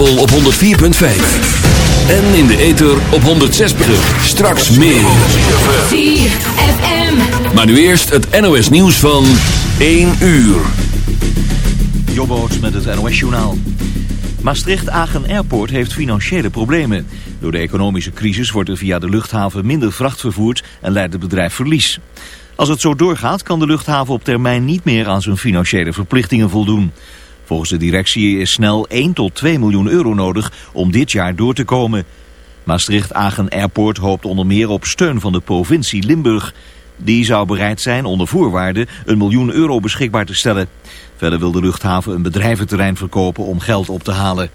kabel op 104.5. En in de ether op 106.0. Straks meer. ZFM. Maar nu eerst het NOS nieuws van 1 uur. Jobboot met het NOS journaal. Maastricht-Agen Airport heeft financiële problemen. Door de economische crisis wordt er via de luchthaven minder vracht vervoerd en leidt het bedrijf verlies. Als het zo doorgaat kan de luchthaven op termijn niet meer aan zijn financiële verplichtingen voldoen. Volgens de directie is snel 1 tot 2 miljoen euro nodig om dit jaar door te komen. Maastricht-Agen Airport hoopt onder meer op steun van de provincie Limburg. Die zou bereid zijn onder voorwaarden een miljoen euro beschikbaar te stellen. Verder wil de luchthaven een bedrijventerrein verkopen om geld op te halen.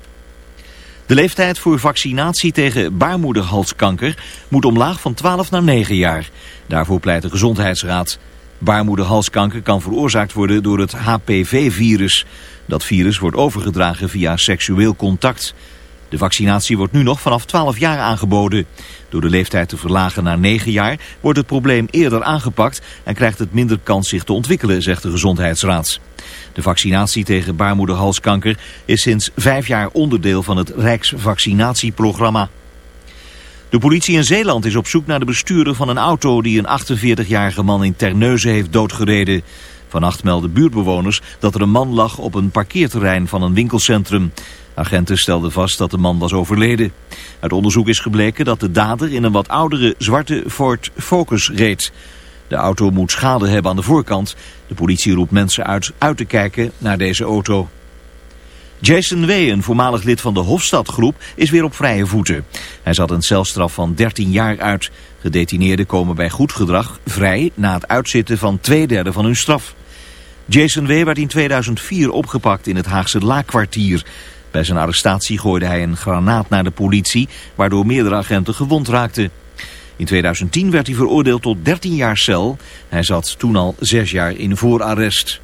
De leeftijd voor vaccinatie tegen baarmoederhalskanker moet omlaag van 12 naar 9 jaar. Daarvoor pleit de Gezondheidsraad. Baarmoederhalskanker kan veroorzaakt worden door het HPV-virus. Dat virus wordt overgedragen via seksueel contact. De vaccinatie wordt nu nog vanaf 12 jaar aangeboden. Door de leeftijd te verlagen naar 9 jaar wordt het probleem eerder aangepakt en krijgt het minder kans zich te ontwikkelen, zegt de Gezondheidsraad. De vaccinatie tegen baarmoederhalskanker is sinds 5 jaar onderdeel van het Rijksvaccinatieprogramma. De politie in Zeeland is op zoek naar de bestuurder van een auto die een 48-jarige man in Terneuzen heeft doodgereden. Vannacht melden buurtbewoners dat er een man lag op een parkeerterrein van een winkelcentrum. Agenten stelden vast dat de man was overleden. Uit onderzoek is gebleken dat de dader in een wat oudere zwarte Ford Focus reed. De auto moet schade hebben aan de voorkant. De politie roept mensen uit uit te kijken naar deze auto. Jason W., een voormalig lid van de Hofstadgroep, is weer op vrije voeten. Hij zat een celstraf van 13 jaar uit. Gedetineerden komen bij goed gedrag vrij na het uitzitten van twee derde van hun straf. Jason W. werd in 2004 opgepakt in het Haagse Laakkwartier. Bij zijn arrestatie gooide hij een granaat naar de politie, waardoor meerdere agenten gewond raakten. In 2010 werd hij veroordeeld tot 13 jaar cel. Hij zat toen al 6 jaar in voorarrest.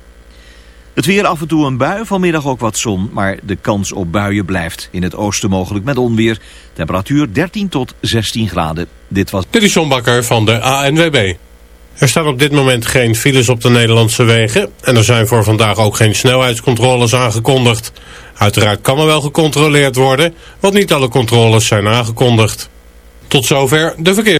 Het weer af en toe een bui, vanmiddag ook wat zon, maar de kans op buien blijft. In het oosten mogelijk met onweer. Temperatuur 13 tot 16 graden. Dit was... Dit is van de ANWB. Er staan op dit moment geen files op de Nederlandse wegen. En er zijn voor vandaag ook geen snelheidscontroles aangekondigd. Uiteraard kan er wel gecontroleerd worden, want niet alle controles zijn aangekondigd. Tot zover de verkeer.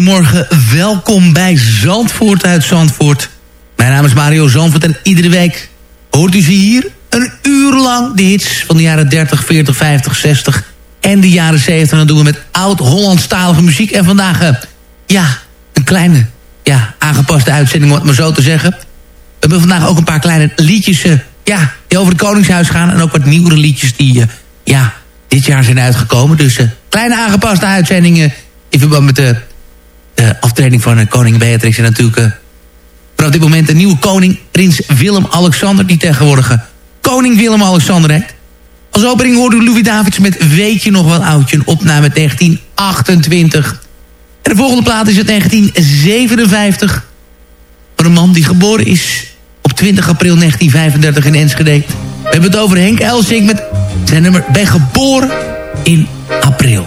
Goedemorgen. Welkom bij Zandvoort uit Zandvoort. Mijn naam is Mario Zandvoort en iedere week hoort u ze hier een uur lang de hits van de jaren 30, 40, 50, 60 en de jaren 70. En dat doen we met oud-Hollandstalige muziek. En vandaag, eh, ja, een kleine, ja, aangepaste uitzending, om het maar zo te zeggen. We hebben vandaag ook een paar kleine liedjes, eh, ja, die over het Koningshuis gaan. En ook wat nieuwere liedjes die, eh, ja, dit jaar zijn uitgekomen. Dus kleine aangepaste uitzendingen in verband met de, de aftraining van eh, koning Beatrix. En natuurlijk eh, vanaf dit moment de nieuwe koning, prins Willem-Alexander... die tegenwoordig eh, koning Willem-Alexander heet. Als opening hoorde Louis Davids met Weet je nog wel oudje? Een opname uit 1928. En de volgende plaat is uit 1957. Van een man die geboren is op 20 april 1935 in Enschede. We hebben het over Henk Elsink met zijn nummer Ben geboren in april.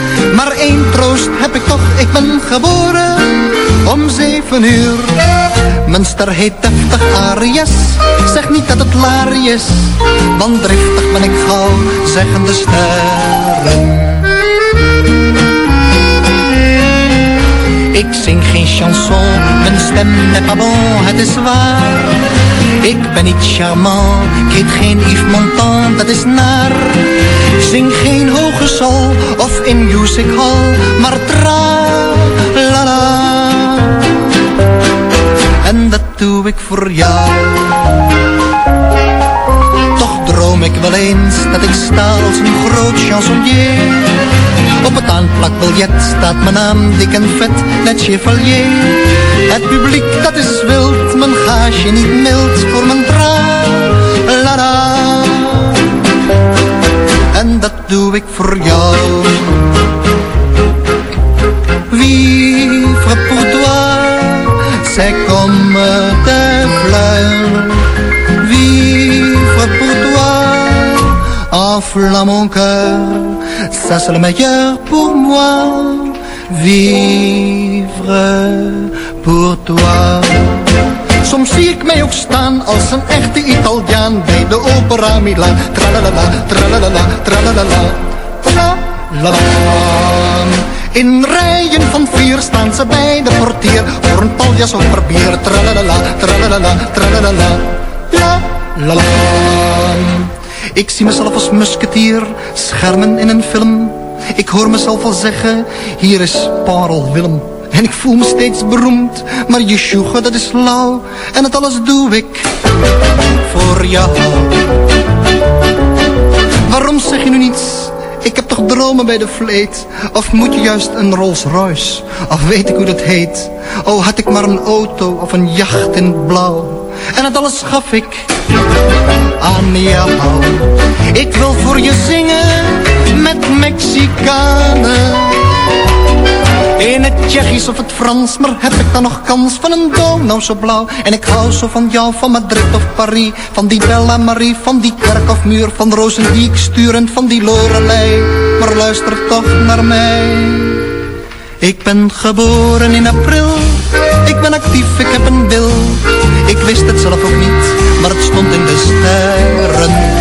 Maar één troost heb ik toch, ik ben geboren om zeven uur. Mijn ster heet deftig Arias. zeg niet dat het laar is, want driftig ben ik gauw, zeggen de sterren. Ik zing geen chanson, mijn stem n'est pas bon, het is waar. Ik ben niet charmant, ik heet geen Yves Montand, dat is naar. Zing geen hoge sol of in music hall, maar tra la la. En dat doe ik voor jou. Toch droom ik wel eens dat ik sta als een groot chansonnier. Op het aanplakbiljet staat mijn naam dik en vet, net chevalier. Het publiek dat is wild, mijn gaasje niet mild voor mijn tra la la. Vivre pour toi, c'est comme des fleurs. Vivre pour toi, enflamme mon cœur, ça c'est le meilleur pour moi. Vivre pour toi. Soms zie ik mij ook staan als een echte Italiaan bij de opera Milaan. Tralalala, tralalala, tralalala, tralalala. In rijen van vier staan ze bij de portier voor een paljas of barbier. Tralalala, tralalala, tralalala, la la la. Ik zie mezelf als musketier, schermen in een film. Ik hoor mezelf al zeggen, hier is Parel Willem. En ik voel me steeds beroemd, maar je sjoegen dat is lauw. En het alles doe ik voor jou. Waarom zeg je nu niets? Ik heb toch dromen bij de vleet? Of moet je juist een Rolls Royce? Of weet ik hoe dat heet? Oh, had ik maar een auto of een jacht in blauw. En het alles gaf ik aan jou. Ik wil voor je zingen met Mexicanen. In het Tsjechisch of het Frans, maar heb ik dan nog kans van een nou zo blauw? En ik hou zo van jou, van Madrid of Paris, van die Bella Marie, van die kerk of muur, van rozen die ik en van die Lorelei. Maar luister toch naar mij. Ik ben geboren in april, ik ben actief, ik heb een wil. Ik wist het zelf ook niet, maar het stond in de sterren.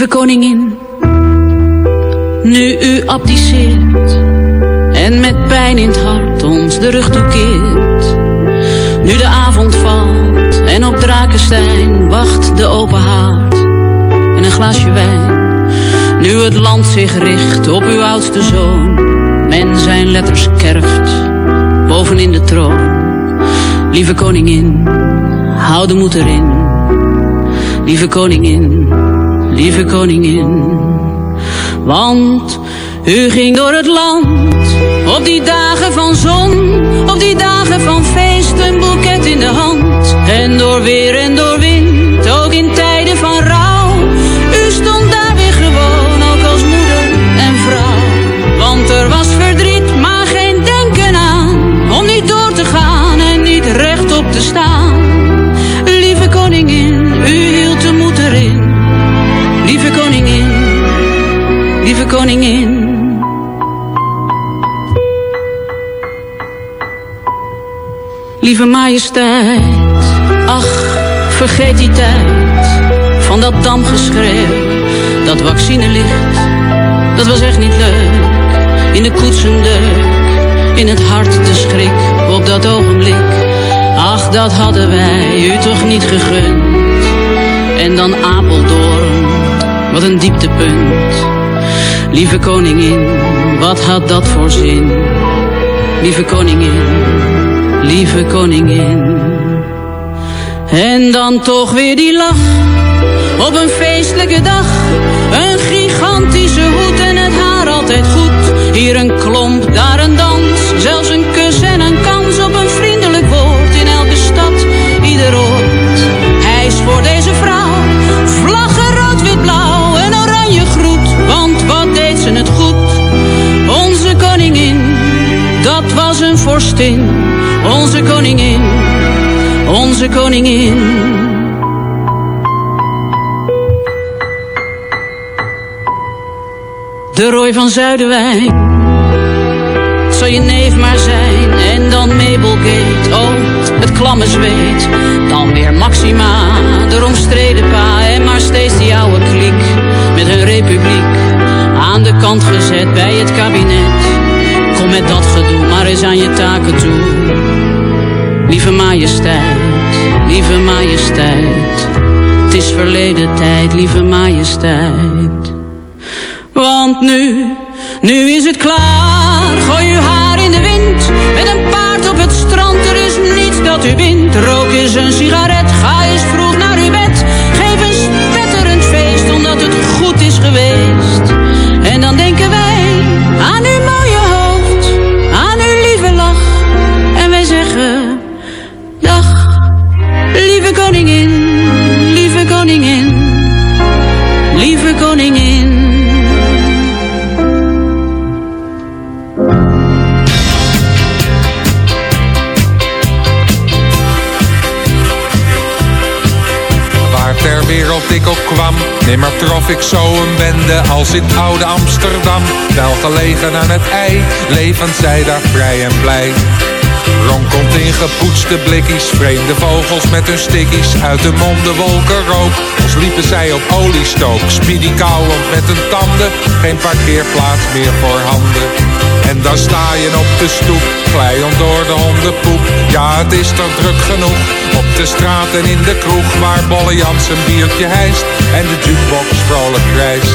Lieve koningin, nu u abdiceert en met pijn in het hart ons de rug toekeert. Nu de avond valt en op Drakenstein wacht de open haard en een glaasje wijn. Nu het land zich richt op uw oudste zoon, men zijn letters kerft bovenin de troon. Lieve koningin, hou de moed erin. Lieve koningin, lieve koningin. Want u ging door het land op die dagen van zon, op die dagen van feest, een boeket in de hand. En door weer en door wind, ook in tijden van rouw. Lieve majesteit, ach, vergeet die tijd van dat damgeschreeuw, dat vaccinelicht, dat was echt niet leuk. In de koetsendeuk, in het hart de schrik op dat ogenblik. Ach, dat hadden wij u toch niet gegund. En dan Apeldoorn, wat een dieptepunt. Lieve koningin, wat had dat voor zin? Lieve koningin, lieve koningin. En dan toch weer die lach, op een feestelijke dag. Een gigantische hoed en het haar altijd goed. Hier een klomp, daar een dans, zelfs een onze koningin, onze koningin. De rooi van Zuiderwijn, zal je neef maar zijn. En dan Mabelgate, oh, het klamme zweet. Dan weer Maxima, de omstreden pa. En maar steeds die oude kliek, met hun republiek. Aan de kant gezet bij het kabinet. Kom met dat gedoe, eens aan je taken toe. Lieve majesteit, lieve majesteit. Het is verleden tijd, lieve majesteit. Want nu, nu is het klaar. Gooi uw haar in de wind. Met een paard op het strand, er is niets dat u wint. Rook eens een sigaret, ga eens vroeg nimmer trof ik zo een bende als in oude Amsterdam. Wel gelegen aan het ei, levend zij daar vrij en blij. Ronkelt in gepoetste blikkies, vreemde vogels met hun stickies. Uit de monden wolken rook, liepen zij op oliestook. Speedy kauwend met hun tanden, geen parkeerplaats meer voor handen. En dan sta je op de stoep, glijend door de hondenpoep. Ja, het is toch druk genoeg, op de straat en in de kroeg. Waar Bolle Jans een biertje hijst en de jukebox vrolijk krijst.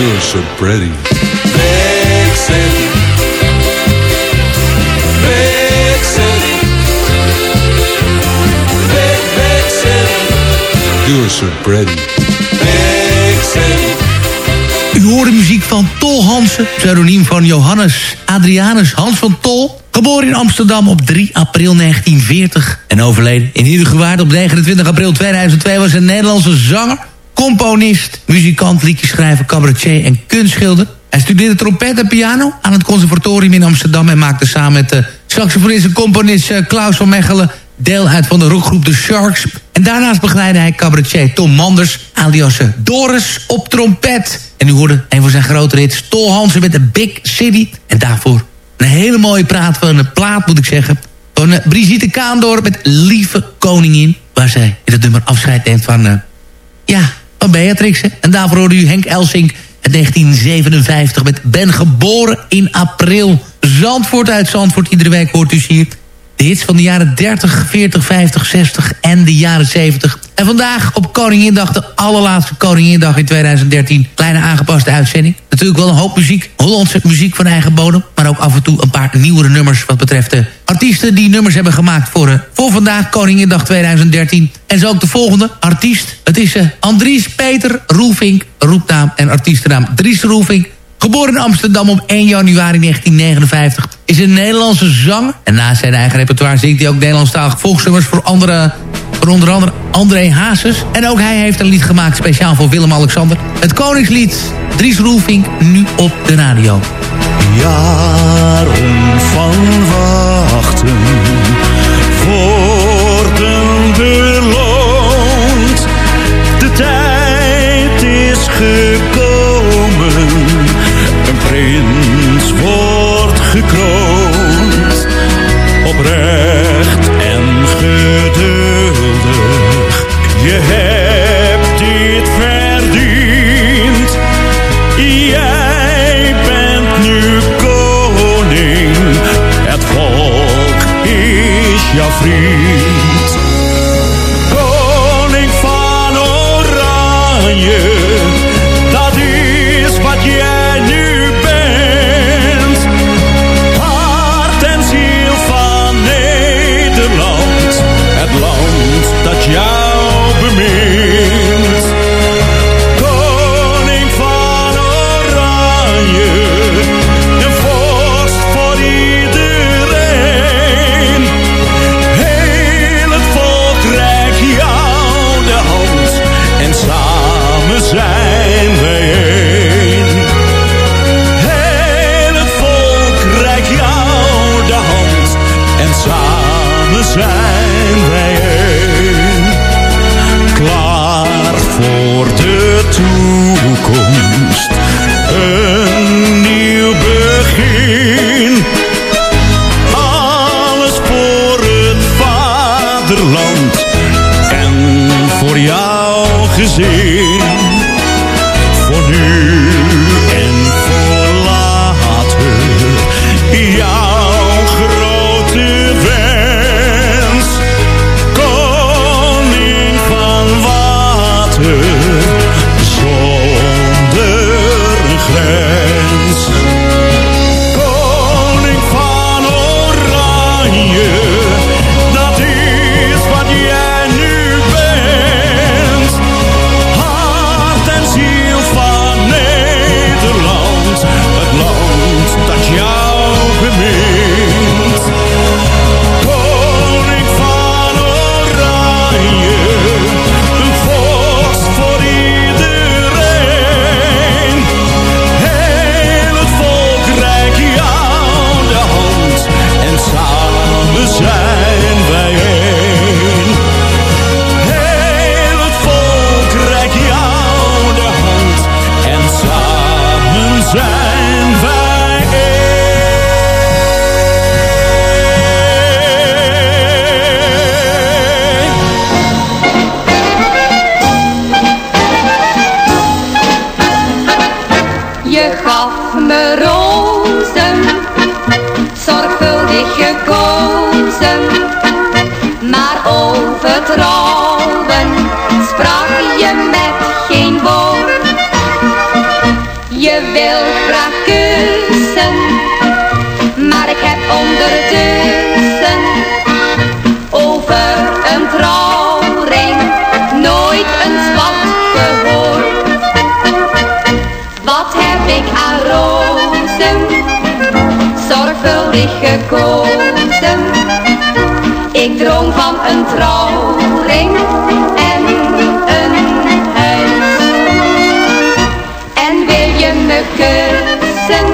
You're so pretty. Big city. Big city. Big, big city. You're so pretty. Big city. U hoorde muziek van Tol Hansen, pseudoniem van Johannes Adrianus Hans van Tol. Geboren in Amsterdam op 3 april 1940 en overleden in Iedergewaard op 29 april 2002 was een Nederlandse zanger, componist, muzikant, liedjeschrijver, cabaretier en kunstschilder. Hij studeerde trompet en piano aan het conservatorium in Amsterdam en maakte samen met de saxofonist en componist eh, Klaus van Mechelen deel uit van de rockgroep The Sharks. En daarnaast begeleidde hij cabaretier Tom Manders, alias Doris, op trompet. En u hoorde een van zijn grote hits, Tol Hansen met de Big City. En daarvoor een hele mooie praat van een plaat, moet ik zeggen. Van Brigitte Kaandor met Lieve Koningin. Waar zij in het nummer afscheid neemt van... Ja, van Beatrix. Hè? En daarvoor hoorde u Henk Elsink in 1957 met Ben geboren in april. Zandvoort uit Zandvoort. Iedere week hoort u hier de hits van de jaren 30, 40, 50, 60 en de jaren 70. En vandaag op Koningindag, de allerlaatste Koningindag in 2013. Kleine aangepaste uitzending. Natuurlijk wel een hoop muziek. Hollandse muziek van eigen bodem. Maar ook af en toe een paar nieuwere nummers wat betreft de artiesten die nummers hebben gemaakt voor, uh, voor vandaag, Koningindag 2013. En zo ook de volgende artiest. Het is uh, Andries Peter Roelvink, roepnaam en artiestennaam Dries Roelvink. Geboren in Amsterdam op 1 januari 1959. Is een Nederlandse zanger. En naast zijn eigen repertoire zingt hij ook Nederlandstalige volksnummers voor andere... Voor onder andere André Hazes. En ook hij heeft een lied gemaakt speciaal voor Willem-Alexander. Het Koningslied Dries Roelvink nu op de radio. Jaren van wachten wordt gekroond. Oprecht en geduldig, je hebt dit verdiend. Jij bent nu koning, het volk is jouw vriend. Zijn wij één. Klaar voor de toekomst, een trouwring en een huis. En wil je me kussen,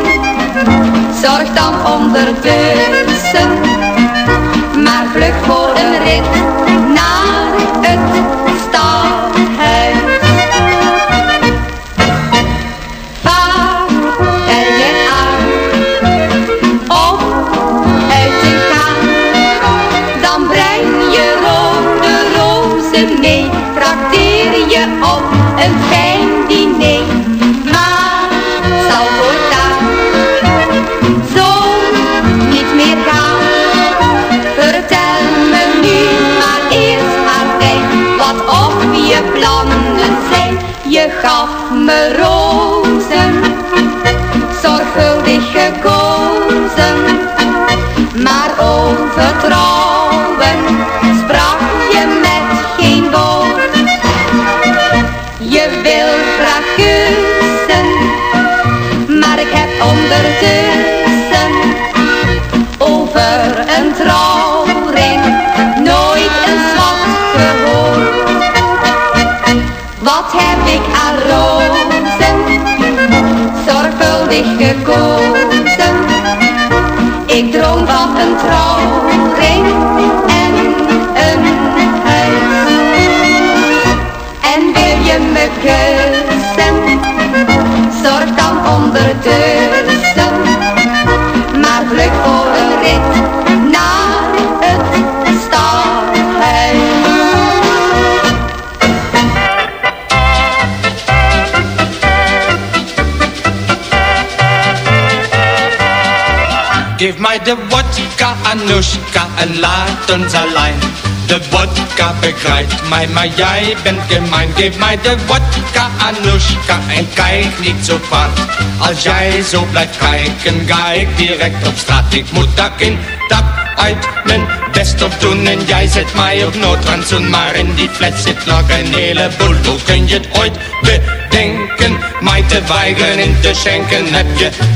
zorg dan ondertussen. Maar vlug voor een rit Ik droom van een trouwring en een huis. En wil je me kussen, zorg dan ondertussen. De vodka, Anushka, en laat ons alleen. De vodka begrijpt mij, maar jij bent gemein. Geef mij de vodka, Anushka, en kijk niet zo kwaad. Als jij zo blijft kijken, ga ik direct op straat. Ik moet dak in, dak uit, mijn best op doen. En jij zet mij op noodrandzoen, maar in die fles zit nog een heleboel. Hoe kun je het ooit bedenken, mij te in te schenken? Heb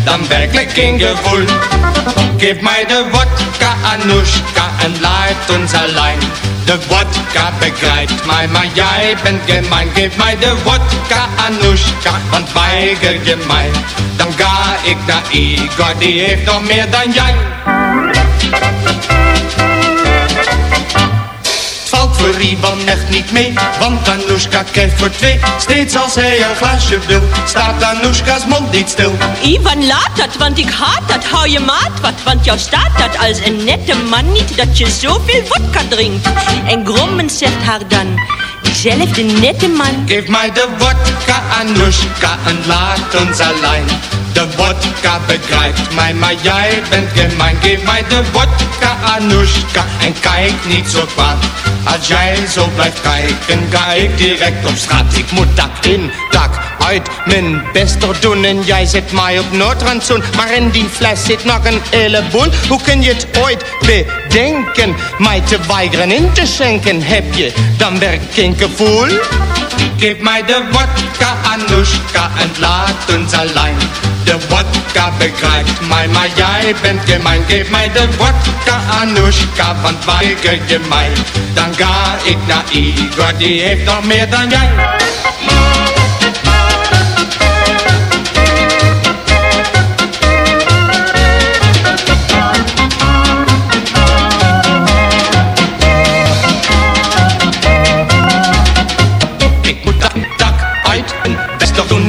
dan werkelijk geen gevoel? Geef mij de vodka, Anushka, en laat ons alleen. De vodka begrijpt mij, maar jij bent gemein. Geef mij de vodka, Anushka, want weiger je mij. Dan ga ik naar Igor, die heeft nog meer dan jij. Ivan echt niet mee Want Anushka krijgt voor twee Steeds als hij een glaasje wil Staat Anushka's mond niet stil Ivan, laat dat, want ik haat dat. Hou je maat wat, want jou staat dat als een nette man niet dat je zoveel vodka drinkt. En grommend zegt haar dan, diezelfde nette man. Geef mij de vodka, Anushka, en laat ons alleen. De vodka begrijpt mij, maar jij bent gemein. Geef mij de vodka, Anushka, en kijk niet zo kwaad. Als jij zo blijft kijken, ga ik direct op straat. Ik moet dak in, dak uit, mijn best doen. En jij zet mij op noodrandzoen. Maar in die fles zit nog een heleboel. Hoe kun je het ooit bedenken? Mij te weigeren in te schenken, heb je dan werk geen gevoel? Geef mij de vodka, Anushka, en laat ons alleen. De vodka begrijpt mij, maar jij bent gemein. Geef mij de vodka, Anushka, want weiger je mij. Dan ga ik naar Igor, die heeft nog meer dan jij.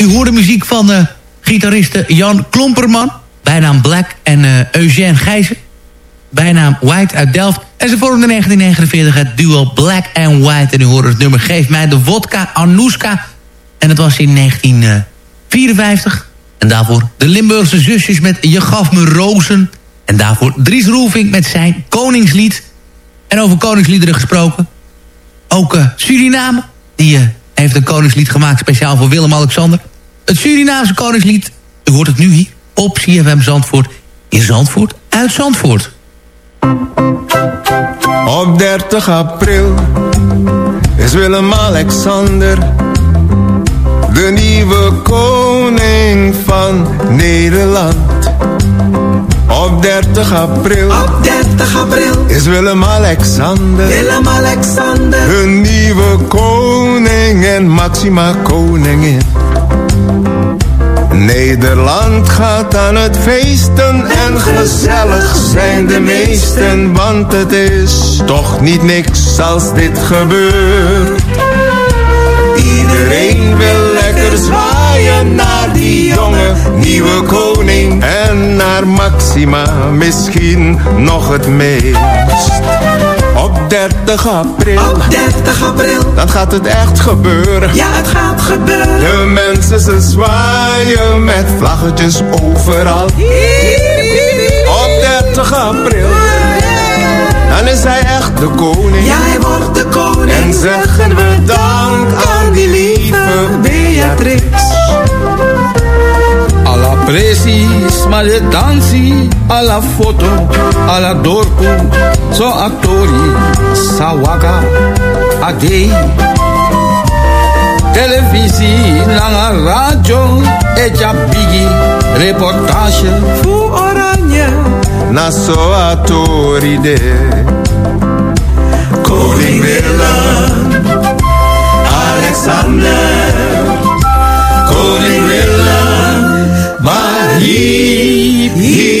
U hoorde muziek van eh gitariste Jan Klomperman. Bijnaam Black en eh Eugène Gijzen. Bijnaam White uit Delft. En ze vormden in 1949 het duo Black and White. En u hoorde het nummer Geef mij de vodka Anouska. En dat was in 1954. En daarvoor de Limburgse zusjes met Je gaf me rozen. En daarvoor Dries Roelvink met zijn Koningslied. En over Koningsliederen gesproken. Ook eh, Suriname. Die heeft een koningslied gemaakt speciaal voor Willem-Alexander. Het Surinaamse koningslied. U hoort het nu hier op CFM Zandvoort. In Zandvoort, uit Zandvoort. Op 30 april is Willem-Alexander de nieuwe koning van Nederland. Op 30 april, op 30 april is Willem-Alexander, Willem-Alexander, hun nieuwe koning en Maxima koningin. Nederland gaat aan het feesten en gezellig zijn de meesten, want het is toch niet niks als dit gebeurt. Iedereen wil lekker zwaaien naar die jonge nieuwe koning en naar Maxima misschien nog het meest. Op 30 april, Op 30 april, dan gaat het echt gebeuren. ja het gaat gebeuren. De mensen ze zwaaien met vlaggetjes overal. Op 30 april, dan is hij echt de koning. Ja, hij wordt de koning. En zeggen we dank aan die lieve Beatrix. Alla precies, ma le dansi, alla foto, alla dorpu, so attori, sawaka, agei. Televisie, lange radio, etja bigi, reportage. Fu oranje, Na so atoride. koning Willem, Alexander, koning Willem, maar hiep, hiep.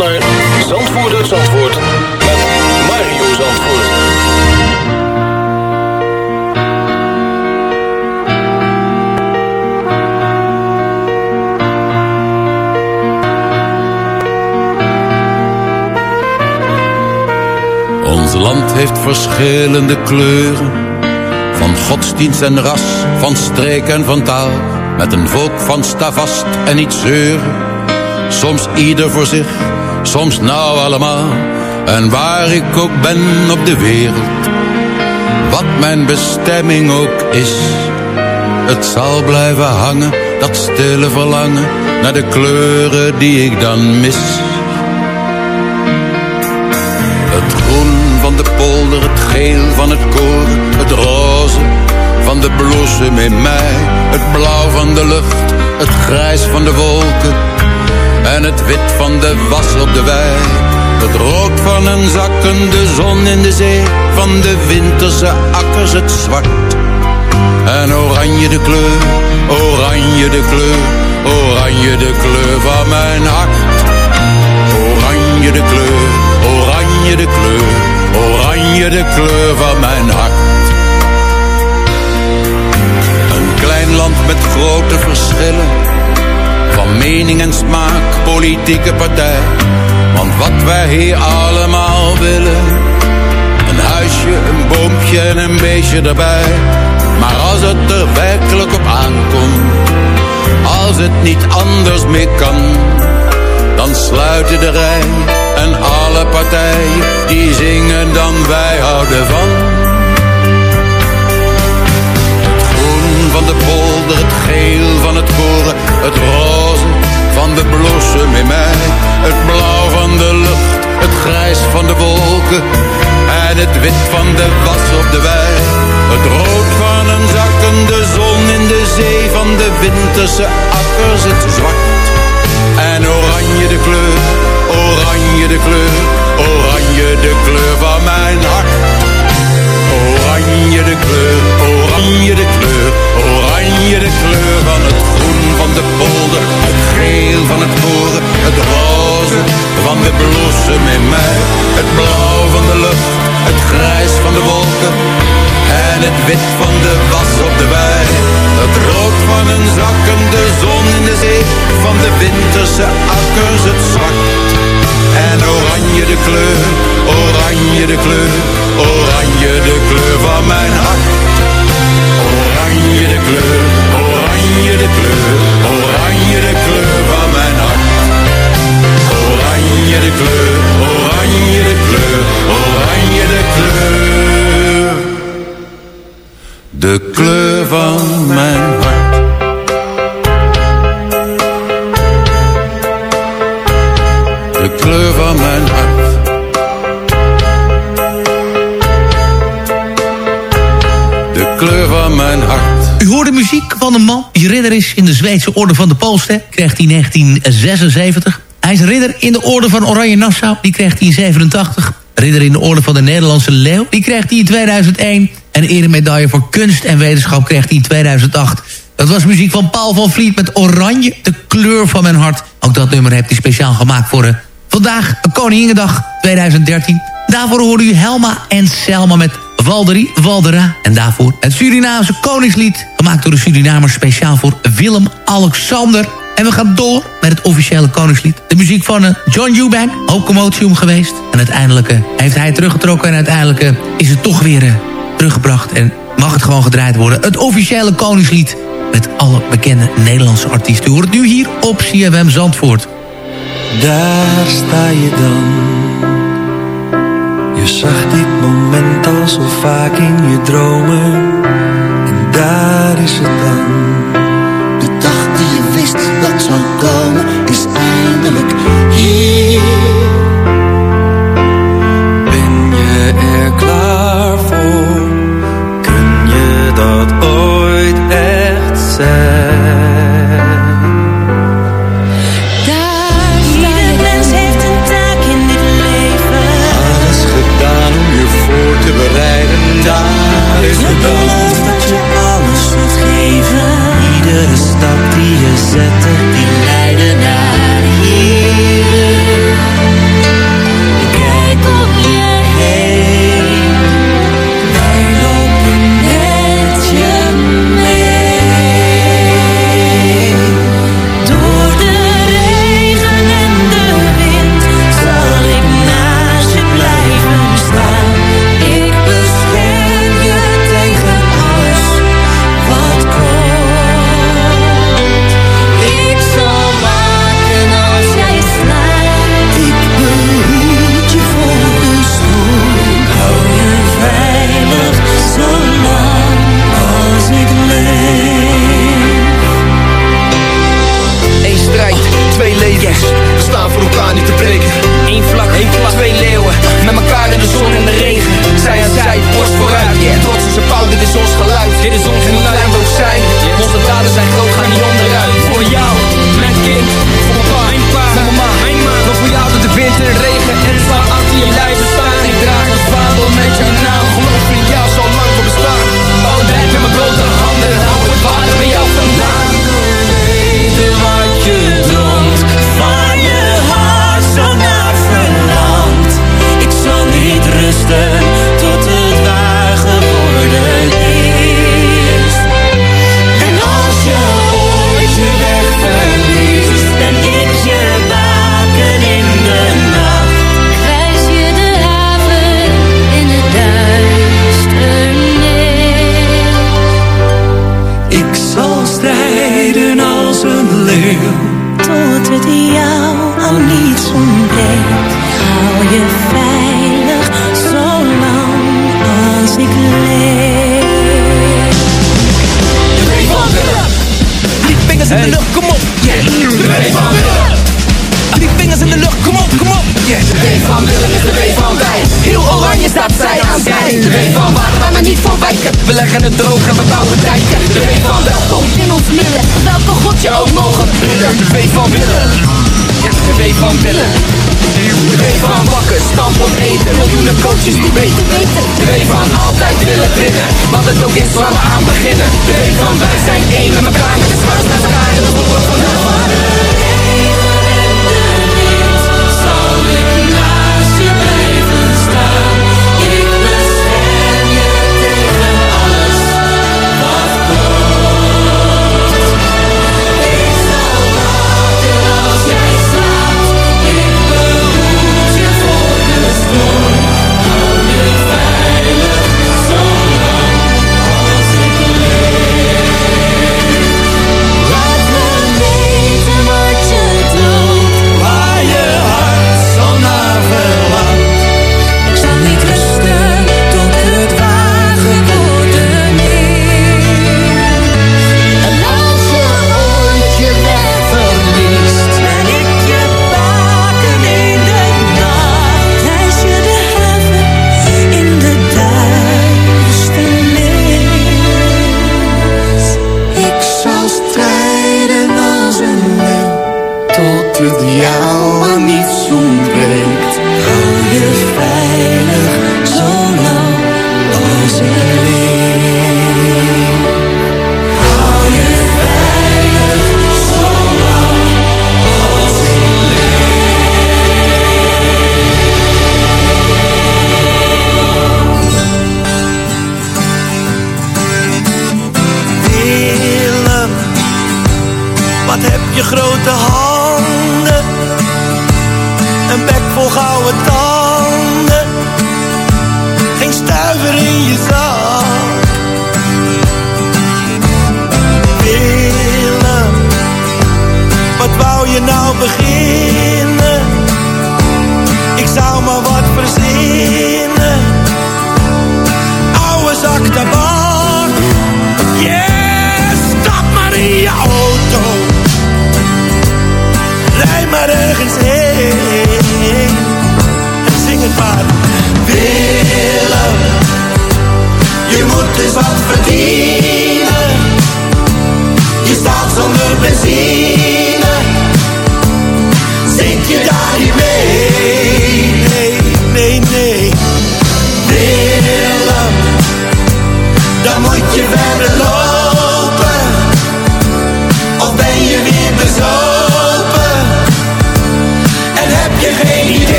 naar Zandvoort uit Zandvoort met Mario Zandvoort. land heeft verschillende kleuren. Van godsdienst en ras, van streek en van taal. Met een volk van sta vast en niet zeuren. Soms ieder voor zich, soms nou allemaal. En waar ik ook ben op de wereld. Wat mijn bestemming ook is. Het zal blijven hangen, dat stille verlangen. Naar de kleuren die ik dan mis. Het groen van de polder, het geel van het koren, het roze van de bloesem in mij, het blauw van de lucht, het grijs van de wolken en het wit van de was op de wei. Het rood van een zakkende zon in de zee, van de winterse akkers het zwart. En oranje de kleur, oranje de kleur, oranje de kleur van mijn hart. Oranje de kleur, oranje de kleur, oranje de kleur van mijn hart. Een klein land met grote verschillen, van mening en smaak, politieke partij. Want wat wij hier allemaal willen, een huisje, een boompje en een beestje erbij. Maar als het er werkelijk op aankomt, als het niet anders meer kan, dan sluiten de rij en alle partijen die zingen dan wij houden van. Van de polder, het geel van het koren, het roze van de bloesem in mij, het blauw van de lucht, het grijs van de wolken en het wit van de was op de wei. Het rood van een zakkende zon in de zee van de winterse akkers, het zwart en oranje de kleur, oranje de kleur, oranje de kleur van mijn hart. Oranje de kleur, oranje de kleur, oranje de kleur van het groen van de polder, het geel van het koren, het roze van de bloesem in mij, het blauw van de lucht, het grijs van de wolken en het wit van de was op de wei. Het rood van een zakkende zon in de zee, van de winterse akkers het zwart. En oranje de kleur, oranje de kleur, oranje de kleur van mijn hart. Oranje de kleur, oranje de kleur, oranje de kleur van mijn hart. Oranje de kleur, oranje de kleur, oranje de kleur. De kleur van mijn hart. Is in de Zweedse Orde van de Poolster. Kreeg hij in 1976. Hij is ridder in de Orde van Oranje Nassau. Die kreeg hij in 87. Ridder in de Orde van de Nederlandse Leeuw. Die kreeg hij in 2001. En eremedaille voor kunst en wetenschap kreeg hij in 2008. Dat was muziek van Paul van Vliet met Oranje, de kleur van mijn hart. Ook dat nummer heeft hij speciaal gemaakt voor uh, vandaag, Koninginnedag 2013. Daarvoor hoorde u Helma en Selma met Valderie Valdera. En daarvoor het Surinaamse koningslied, gemaakt door de Surinamers speciaal voor Willem-Alexander. En we gaan door met het officiële koningslied. De muziek van uh, John Eubank, ook commotium geweest. En uiteindelijk uh, heeft hij het teruggetrokken en uiteindelijk uh, is het toch weer teruggebracht. En mag het gewoon gedraaid worden. Het officiële koningslied met alle bekende Nederlandse artiesten. U hoort het nu hier op CFM Zandvoort. Daar sta je dan. Je zag dit moment al zo vaak in je dromen. En daar is het dan. De dag die je wist dat zou komen, is eindelijk hier. Ben je er klaar voor? Kun je dat ooit echt zijn? We rijden daar is het beloofd dat je alles moet geven. Iedere stap die je zette. Wijken. We leggen het droog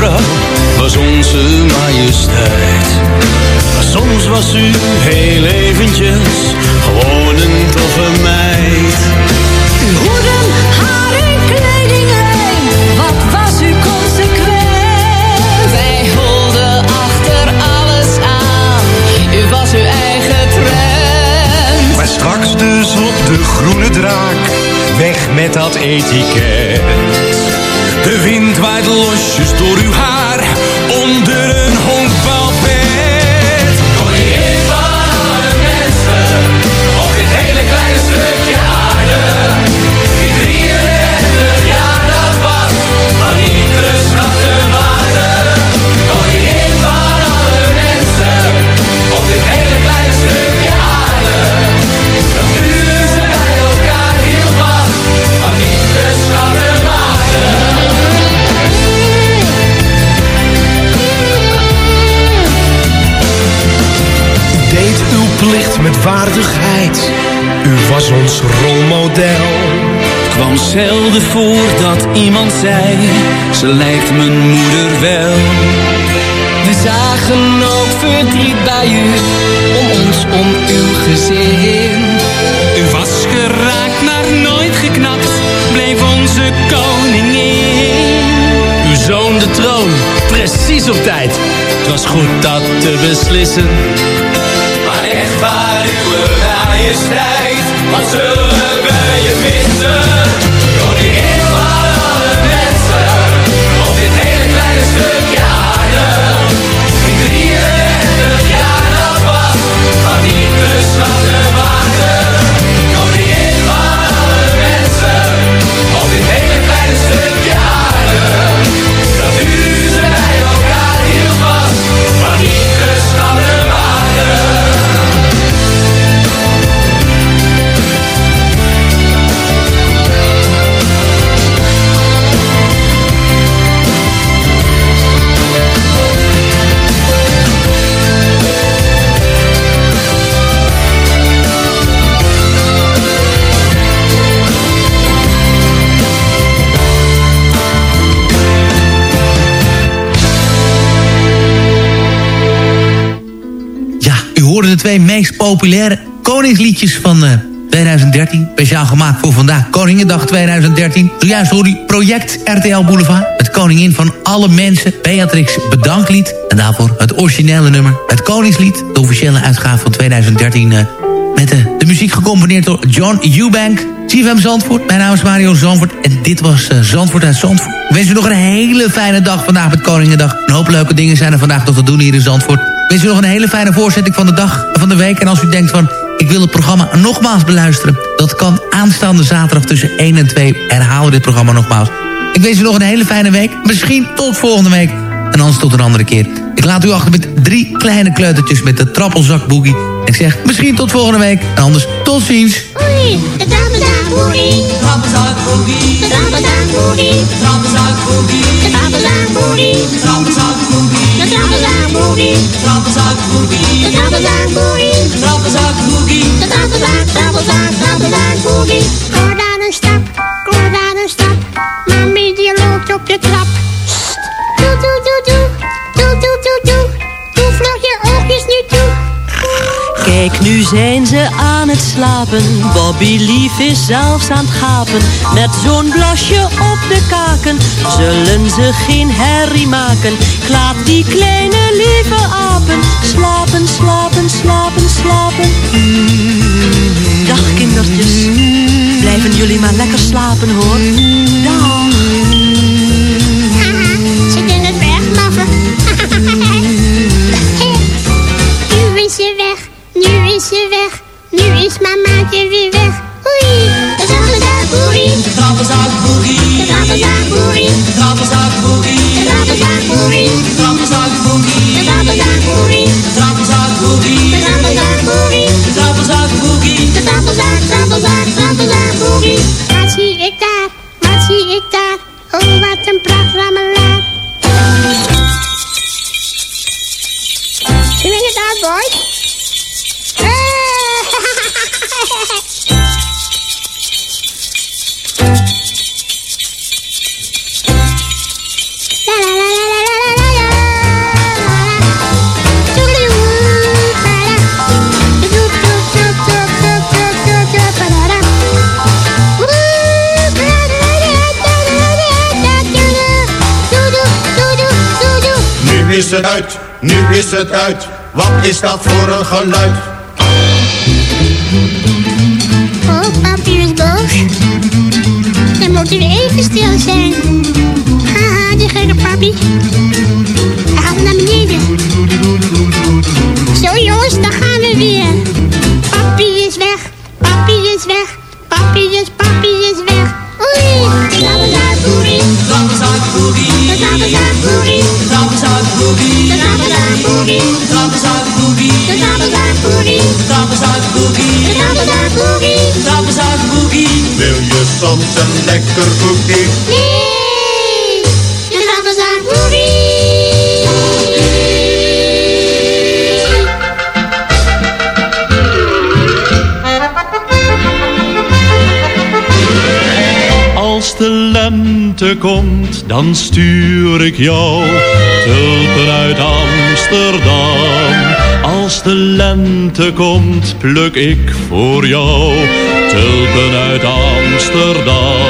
mevrouw, was onze majesteit. Maar soms was u heel eventjes gewoon een toffe meid. Uw hoeden, haar en kledinglijn, wat was u consequent? Wij holden achter alles aan, u was uw eigen trend. Maar straks dus op de groene draak, weg met dat etiket. De wind waait losjes door uw haar, met waardigheid. U was ons rolmodel. Het kwam zelden voor dat iemand zei, ze lijkt mijn moeder wel. We zagen ook verdriet bij u, om ons, om uw gezin. U was geraakt, maar nooit geknapt, bleef onze koningin. Uw zoon de troon, precies op tijd. Het was goed dat te beslissen. Maar echt waar uw majesteit, wat zullen meest populaire koningsliedjes van eh, 2013. Speciaal gemaakt voor vandaag, Koningendag 2013. Zojuist u Project RTL Boulevard. Het koningin van alle mensen, Beatrix Bedanklied. En daarvoor het originele nummer, het Koningslied. De officiële uitgave van 2013... eh, met de, de muziek gecomponeerd door John Eubank. CFM Zandvoort, mijn naam is Mario Zandvoort. En dit was eh, Zandvoort uit Zandvoort. Ik wens u nog een hele fijne dag vandaag met Koningendag. Een hoop leuke dingen zijn er vandaag nog te doen hier in Zandvoort. Ik wens u nog een hele fijne voorzetting van de dag, van de week. En als u denkt van, ik wil het programma nogmaals beluisteren. Dat kan aanstaande zaterdag tussen 1 en 2 herhalen we dit programma nogmaals. Ik wens u nog een hele fijne week. Misschien tot volgende week. En anders tot een andere keer. Ik laat u achter met drie kleine kleutertjes met de trappelzak boogie. Ik zeg misschien tot volgende week. En anders tot ziens. Oei, de trappelzak boogie. Trappelzak boogie. De trappelzak boogie. Trappelzak boogie. De trappelzak Zappelzak boogie. Zappelzak boogie. Zappelzak boogie. Zappelzak boogie. Zappelzak, zappelzak, zappelzak. Kijk, nu zijn ze aan het slapen. Bobby Lief is zelfs aan het gapen. Met zo'n blasje op de kaken, zullen ze geen herrie maken. Ik laat die kleine lieve apen slapen, slapen, slapen, slapen. Dag kindertjes, blijven jullie maar lekker slapen hoor. Dag. mamá. Wat is dat voor een geluid? Oh, papi is boos. Dan moet u even stil zijn. Haha, die gekke papi. Lekker koekje? Nee, de trappelzakboerie. Als de lente komt, dan stuur ik jou tulpen uit Amsterdam. Als de lente komt, pluk ik voor jou tulpen uit Amsterdam.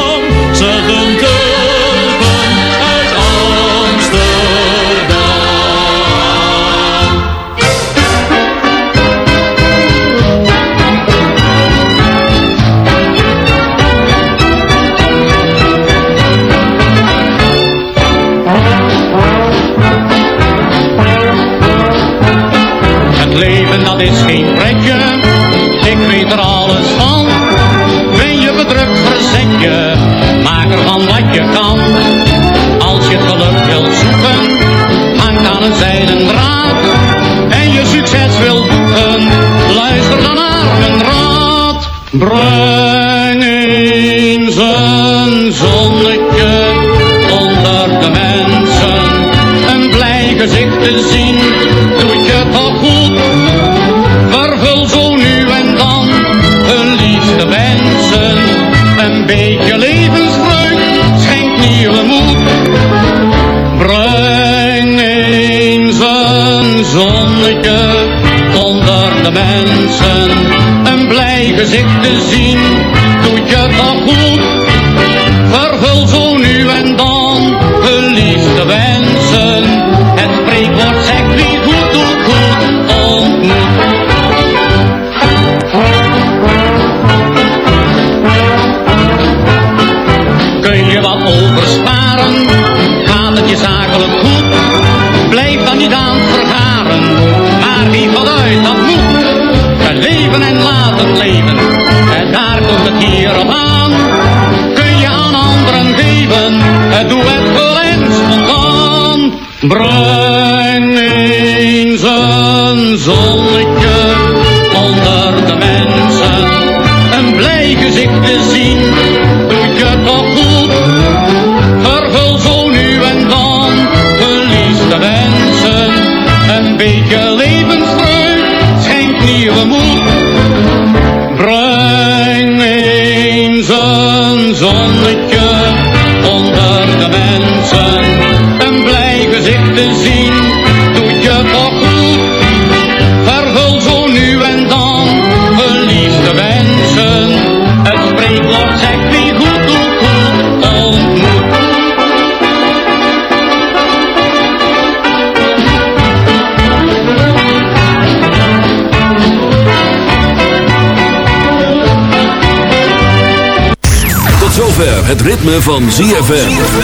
is geen pretje, ik weet er alles van. Ben je bedrukt, verzet je, maak er van wat je kan. Als je geluk wilt zoeken, hangt aan een zijden draad. En je succes wilt boeken, luister dan naar mijn raad. Brug. Breng eens een zonnetje onder de mensen. Een blij gezicht te zien, doet je toch goed. Vervul zo nu en dan verliefde mensen, Een beetje levensvreugd schenkt nieuwe moed. Breng eens een zonnetje. het ritme van ZFM.